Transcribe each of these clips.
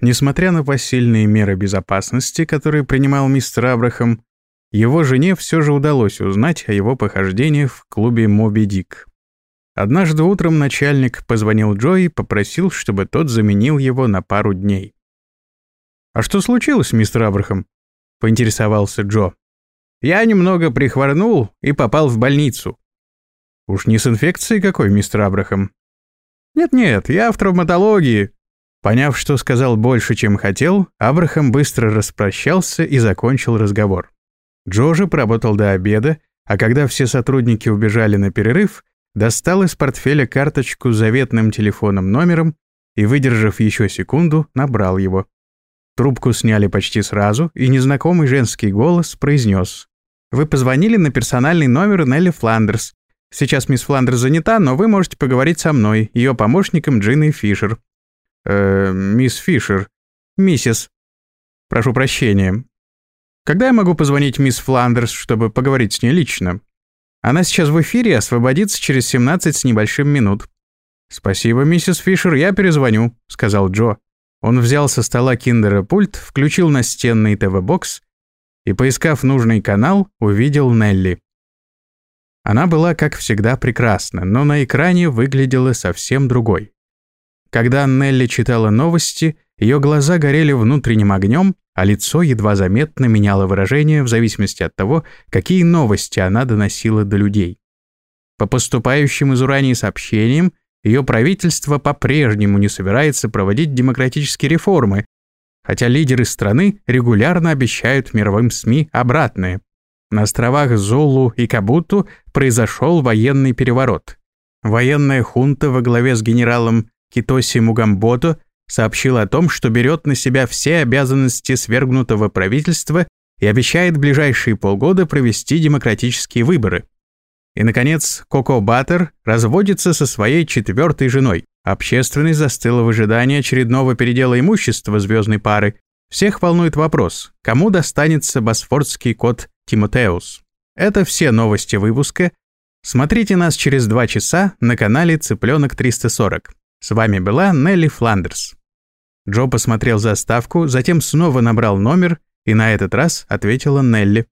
Несмотря на посильные меры безопасности, которые принимал мистер Абрахам, его жене все же удалось узнать о его похождениях в клубе «Моби Дик». Однажды утром начальник позвонил Джо и попросил, чтобы тот заменил его на пару дней. «А что случилось, мистер Абрахам?» — поинтересовался Джо. «Я немного прихворнул и попал в больницу». «Уж не с инфекцией какой, мистер Абрахам?» «Нет-нет, я в травматологии». Поняв, что сказал больше, чем хотел, Абрахам быстро распрощался и закончил разговор. Джо же поработал до обеда, а когда все сотрудники убежали на перерыв, достал из портфеля карточку с заветным телефонным номером и, выдержав еще секунду, набрал его. Трубку сняли почти сразу, и незнакомый женский голос произнес. «Вы позвонили на персональный номер Нелли Фландерс. Сейчас мисс Фландерс занята, но вы можете поговорить со мной, ее помощником Джиной Фишер». «Э, мисс Фишер. Миссис. Прошу прощения. Когда я могу позвонить мисс Фландерс, чтобы поговорить с ней лично? Она сейчас в эфире освободится через 17 с небольшим минут». «Спасибо, миссис Фишер, я перезвоню», — сказал Джо. Он взял со стола киндера пульт, включил настенный ТВ-бокс и, поискав нужный канал, увидел Нелли. Она была, как всегда, прекрасна, но на экране выглядела совсем другой. Когда Нелли читала новости, ее глаза горели внутренним огнем, а лицо едва заметно меняло выражение в зависимости от того, какие новости она доносила до людей. По поступающим из Урании сообщениям, ее правительство по-прежнему не собирается проводить демократические реформы, хотя лидеры страны регулярно обещают мировым СМИ обратное. На островах Зулу и Кабуту произошел военный переворот. Военная хунта во главе с генералом Китоси Мугамбото сообщила о том, что берет на себя все обязанности свергнутого правительства и обещает в ближайшие полгода провести демократические выборы. И, наконец, Коко Баттер разводится со своей четвертой женой. Общественность застыла в ожидании очередного передела имущества звездной пары. Всех волнует вопрос, кому достанется босфордский кот Тимотеус. Это все новости выпуска. Смотрите нас через два часа на канале Цыпленок 340. С вами была Нелли Фландерс. Джо посмотрел заставку, затем снова набрал номер, и на этот раз ответила Нелли.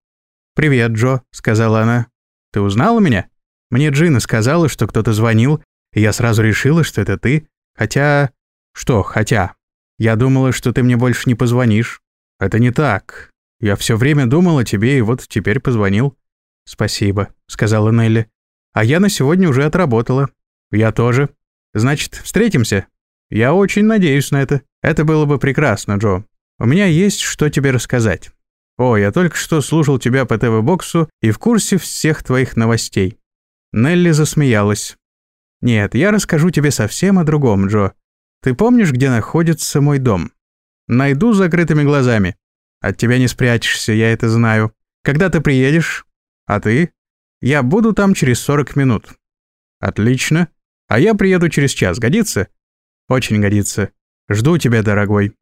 «Привет, Джо», — сказала она. Ты узнала меня? Мне Джина сказала, что кто-то звонил, и я сразу решила, что это ты. Хотя... Что «хотя»? Я думала, что ты мне больше не позвонишь. Это не так. Я все время думала о тебе, и вот теперь позвонил. Спасибо, сказала Нелли. А я на сегодня уже отработала. Я тоже. Значит, встретимся? Я очень надеюсь на это. Это было бы прекрасно, Джо. У меня есть что тебе рассказать. «О, я только что слушал тебя по ТВ-боксу и в курсе всех твоих новостей». Нелли засмеялась. «Нет, я расскажу тебе совсем о другом, Джо. Ты помнишь, где находится мой дом? Найду закрытыми глазами. От тебя не спрячешься, я это знаю. Когда ты приедешь? А ты? Я буду там через 40 минут». «Отлично. А я приеду через час. Годится?» «Очень годится. Жду тебя, дорогой».